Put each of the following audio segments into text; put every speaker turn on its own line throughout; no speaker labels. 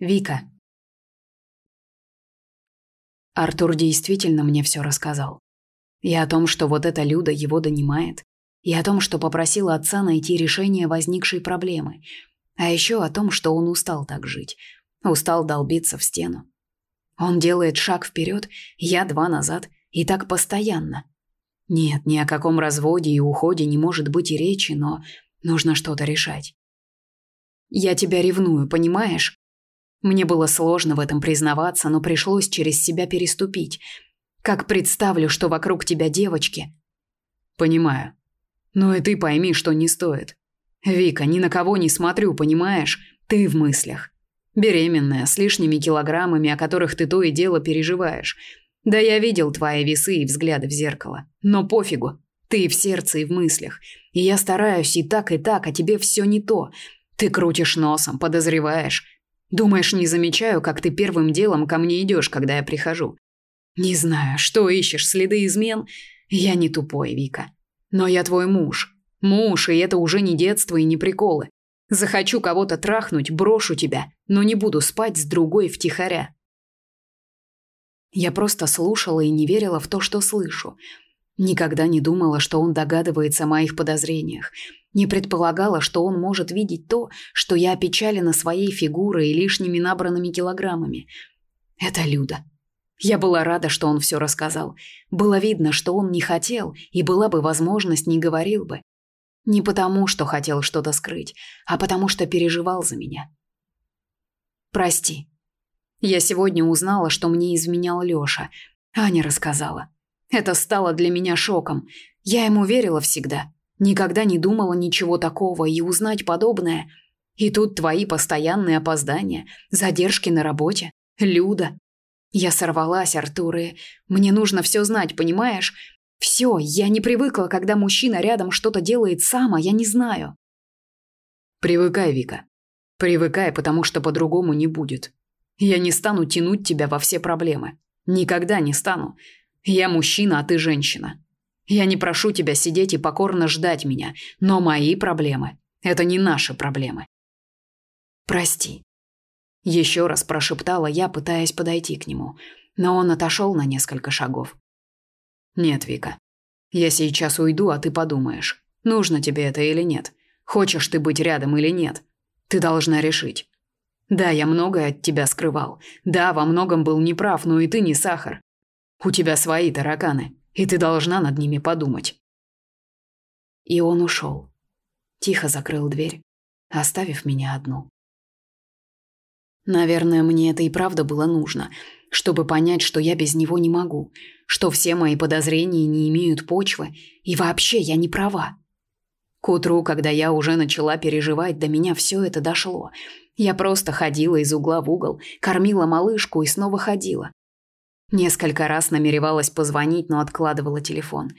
Вика. Артур действительно мне все рассказал. И о том, что вот эта Люда его донимает, и о том, что попросила отца найти решение возникшей проблемы, а еще о том, что он устал так жить, устал долбиться в стену. Он делает шаг вперед, я два назад, и так постоянно. Нет, ни о каком разводе и уходе не может быть и речи, но нужно что-то решать. «Я тебя ревную, понимаешь?» Мне было сложно в этом признаваться, но пришлось через себя переступить. Как представлю, что вокруг тебя девочки.
Понимаю. Но и ты пойми, что не стоит. Вика, ни на кого не смотрю, понимаешь? Ты в мыслях. Беременная, с лишними килограммами, о которых ты то и дело переживаешь. Да я видел твои весы и взгляды в зеркало. Но пофигу. Ты в сердце и в мыслях. И я стараюсь и так, и так, а тебе все не то. Ты крутишь носом, подозреваешь, Думаешь, не замечаю, как ты первым делом ко мне идешь, когда я прихожу. Не знаю, что ищешь, следы измен. Я не тупой, Вика. Но я твой муж. Муж, и это уже не детство и не приколы. Захочу кого-то трахнуть, брошу тебя, но не буду спать с другой втихаря. Я просто слушала и не верила в то, что слышу. Никогда не думала, что он догадывается о моих подозрениях. Не предполагала, что он может видеть то, что я опечалена своей фигурой и лишними набранными килограммами. Это Люда. Я была рада, что он все рассказал. Было видно, что он не хотел, и была бы возможность, не говорил бы. Не потому, что хотел что-то скрыть, а потому, что переживал за меня. «Прости. Я сегодня узнала, что мне изменял Лёша. Аня рассказала. Это стало для меня шоком. Я ему верила всегда. Никогда не думала ничего такого и узнать подобное. И тут твои постоянные опоздания, задержки на работе, Люда. Я сорвалась, Артур, и мне нужно все знать, понимаешь? Все, я не привыкла, когда мужчина рядом что-то делает сам, а я не знаю. Привыкай, Вика. Привыкай, потому что по-другому не будет. Я не стану тянуть тебя во все проблемы. Никогда не стану. Я мужчина, а ты женщина. Я не прошу тебя сидеть и покорно ждать меня, но мои проблемы это не наши проблемы.
Прости. Еще раз прошептала я, пытаясь подойти к нему, но он отошел на несколько шагов.
Нет, Вика. Я сейчас уйду, а ты подумаешь, нужно тебе это или нет. Хочешь ты быть рядом или нет? Ты должна решить. Да, я многое от тебя скрывал. Да, во многом был неправ, но и ты не сахар. У тебя свои тараканы, и ты должна над ними подумать.
И он ушел. Тихо закрыл дверь, оставив меня одну. Наверное, мне это и правда было нужно, чтобы понять, что я без него не могу, что все мои подозрения не имеют почвы, и вообще я не права. К утру, когда я уже начала переживать, до меня все это дошло. Я просто ходила из угла в угол, кормила малышку и снова ходила. Несколько раз намеревалась позвонить, но откладывала телефон.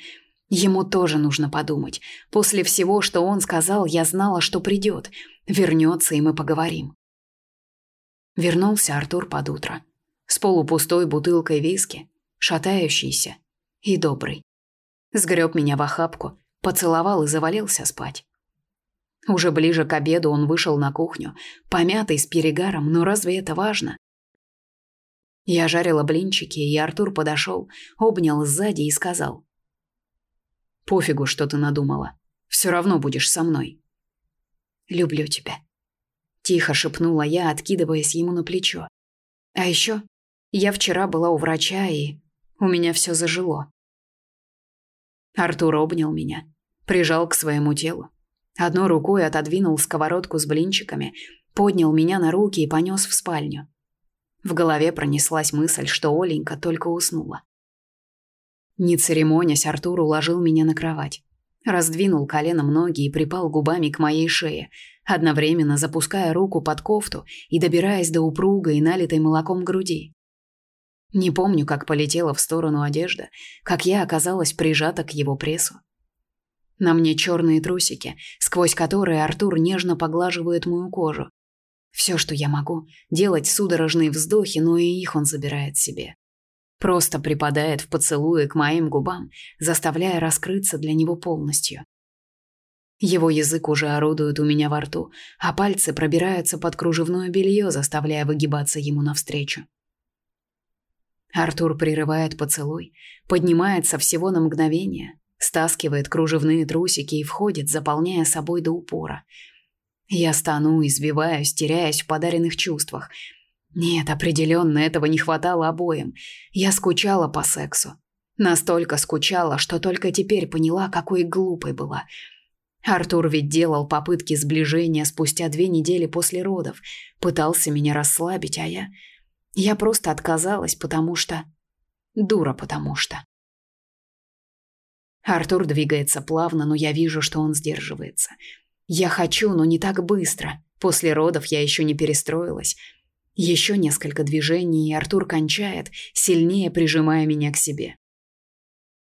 Ему тоже нужно подумать. После всего, что он сказал, я знала, что придет. Вернется, и мы поговорим. Вернулся Артур под утро. С полупустой бутылкой виски, шатающийся и добрый. Сгреб меня в охапку, поцеловал и завалился спать. Уже ближе к обеду он вышел на кухню, помятый с перегаром, но разве это важно? Я жарила блинчики, и Артур подошел, обнял сзади и сказал. «Пофигу, что ты надумала. Все равно будешь со мной». «Люблю тебя», — тихо шепнула я, откидываясь ему на плечо. «А еще я вчера была у врача, и у меня все зажило». Артур обнял меня, прижал к своему телу. Одной рукой отодвинул сковородку с блинчиками, поднял меня на руки и понес в спальню. В голове пронеслась мысль, что Оленька только уснула. Не церемонясь, Артур уложил меня на кровать. Раздвинул коленом ноги и припал губами к моей шее, одновременно запуская руку под кофту и добираясь до упруга и налитой молоком груди. Не помню, как полетела в сторону одежда, как я оказалась прижата к его прессу. На мне черные трусики, сквозь которые Артур нежно поглаживает мою кожу, все, что я могу, делать судорожные вздохи, но и их он забирает себе. Просто припадает в поцелуи к моим губам, заставляя раскрыться для него полностью. Его язык уже орудует у меня во рту, а пальцы пробираются под кружевное белье, заставляя выгибаться ему навстречу. Артур прерывает поцелуй, поднимается всего на мгновение, стаскивает кружевные трусики и входит, заполняя собой до упора — я стану, избиваюсь, теряясь в подаренных чувствах. Нет, определенно этого не хватало обоим. Я скучала по сексу. Настолько скучала, что только теперь поняла, какой глупой была. Артур ведь делал попытки сближения спустя две недели после родов. Пытался меня расслабить, а я... Я просто отказалась, потому что... Дура, потому что... Артур двигается плавно, но я вижу, что он сдерживается. Я хочу, но не так быстро. После родов я еще не перестроилась. Еще несколько движений, и Артур кончает, сильнее прижимая меня к себе.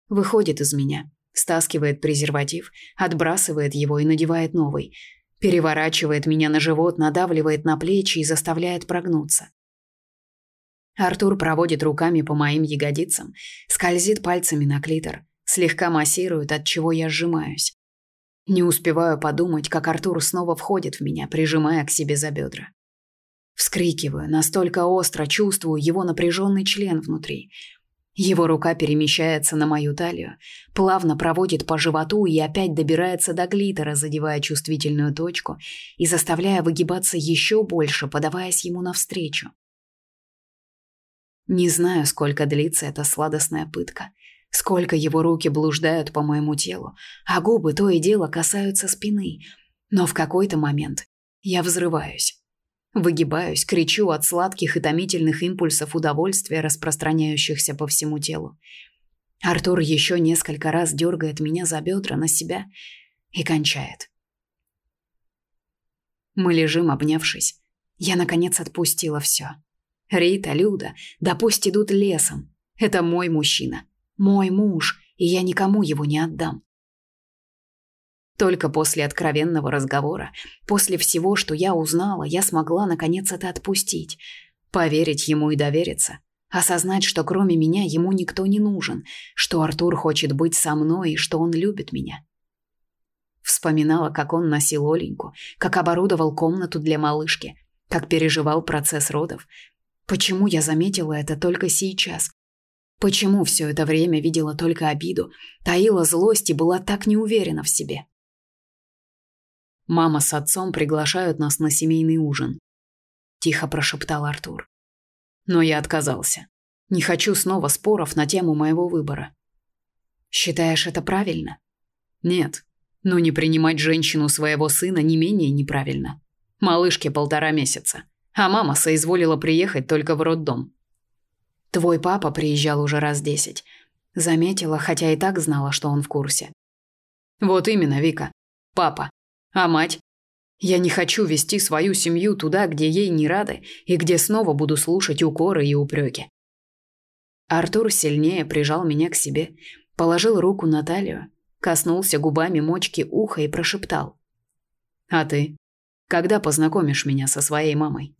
Выходит из меня, стаскивает презерватив, отбрасывает его и надевает новый. Переворачивает меня на живот, надавливает на плечи и заставляет прогнуться. Артур проводит руками по моим ягодицам, скользит пальцами на клитор, слегка массирует, от чего я сжимаюсь. Не успеваю подумать, как Артур снова входит в меня, прижимая к себе за бедра. Вскрикиваю, настолько остро чувствую его напряженный член внутри. Его рука перемещается на мою талию, плавно проводит по животу и опять добирается до глиттера, задевая чувствительную точку и заставляя выгибаться еще больше, подаваясь ему навстречу. Не знаю, сколько длится эта сладостная пытка — сколько его руки блуждают по моему телу, а губы то и дело касаются спины. Но в какой-то момент я взрываюсь. Выгибаюсь, кричу от сладких и томительных импульсов удовольствия, распространяющихся по всему телу. Артур еще несколько раз дергает меня за бедра на себя и кончает. Мы лежим, обнявшись. Я, наконец, отпустила все. Рита, Люда, да пусть идут лесом. Это мой мужчина. Мой муж, и я никому его не отдам. Только после откровенного разговора, после всего, что я узнала, я смогла наконец это отпустить, поверить ему и довериться, осознать, что кроме меня ему никто не нужен, что Артур хочет быть со мной и что он любит меня. Вспоминала, как он носил Оленьку, как оборудовал комнату для малышки, как переживал процесс родов. Почему я заметила это только сейчас, Почему все это время видела только обиду, таила злость и была так неуверена в себе? «Мама с отцом приглашают нас на семейный ужин», – тихо прошептал Артур. Но я отказался. Не хочу снова споров на тему моего выбора. Считаешь это правильно? Нет, но не принимать женщину своего сына не менее неправильно. Малышке полтора месяца, а мама соизволила приехать только в роддом. Твой папа приезжал уже раз десять. Заметила, хотя и так знала, что он в курсе. Вот именно, Вика. Папа. А мать? Я не хочу вести свою семью туда, где ей не рады и где снова буду слушать укоры и упреки. Артур сильнее прижал меня к себе, положил руку на талию, коснулся губами мочки уха и прошептал. «А ты? Когда познакомишь меня со своей мамой?»